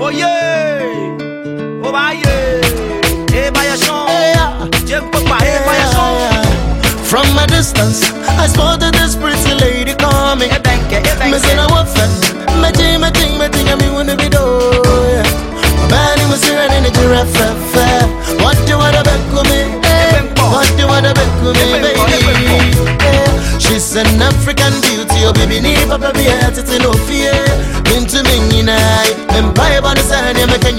Oh yeah, oh bah yeah. Eh bah y'a chant, j'aime pas pas, eh bah y'a chant. From a distance, I spotted this pretty lady coming. Me say na wafa, me ting, me ting, me ting, me wanna be do. Bani me say running the giraffe. What do you wanna bet with me? What do you wanna bet with me, baby? She's an African beauty, oh baby, need papa be at it no fear. Night, and buy about the sign, yeah, me can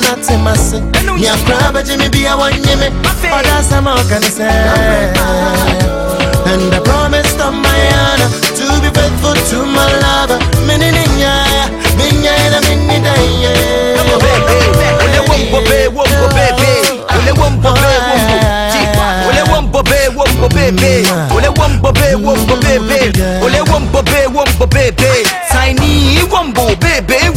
na na temase. Nya kraba jimi biya wanyeme. Oda sama organise. And I promised on my honor to be faithful to my lover. Mene ninya, minya na mini daya. Wombo bebe, ole wombo be, bebe, ole wombo be, wombo. Ji, ole wombo be, wombo bebe, ole wombo be, wombo bebe, ole wombo be,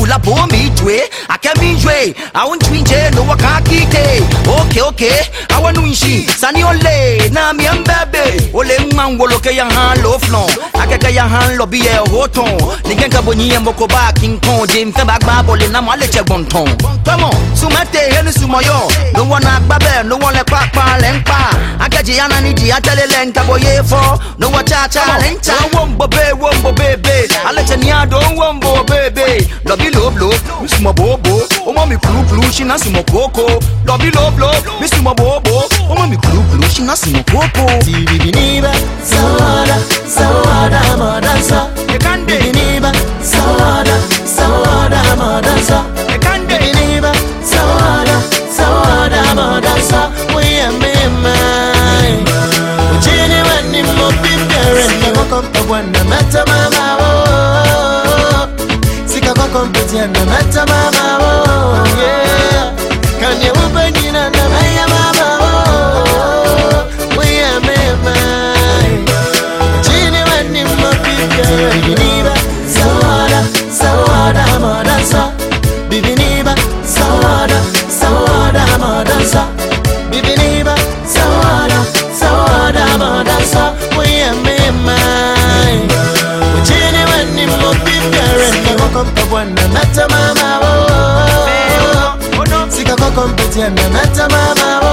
bebe, ula bo mi jwe, akemi jwe, awon twinje no wakakite. Okay, okay, awan winshi, sani ole, na mi ambebe, ole mangolo ke ya han lo flon, akeke ya han lo biye hoton, nigenga bonyi mboko ba king kong, jim fe bagba bole na mo le che gbonton. Come on, sumete henu sumoyo, no one agbabe, no one le pakpa lempa, akeji yana ni ji atele lenka boye fo, no one cha cha lenta. Wombo be, wombo bebe, aleche ni ado wombo bebe, lobi lob lob, misumo bobo, omo mi kulu kulu, shina sumo koko, lobi lob lob, misumo bobo, omo mi kulu kulu, shina sumo koko. Bibi Niba, Sawada, Sawada, Madansa. Ekande, Bibi Niba, Sawada, Sawada, Madansa. ekande. Bibi Niba, Sawada, Sawada, Madansa. We are me, mine. Ujini wani mo bibere ni wakompa wana mata mama oh. kumpitiana matamamao yeah. kanieupe bibere ni wakompa wana mata mama oh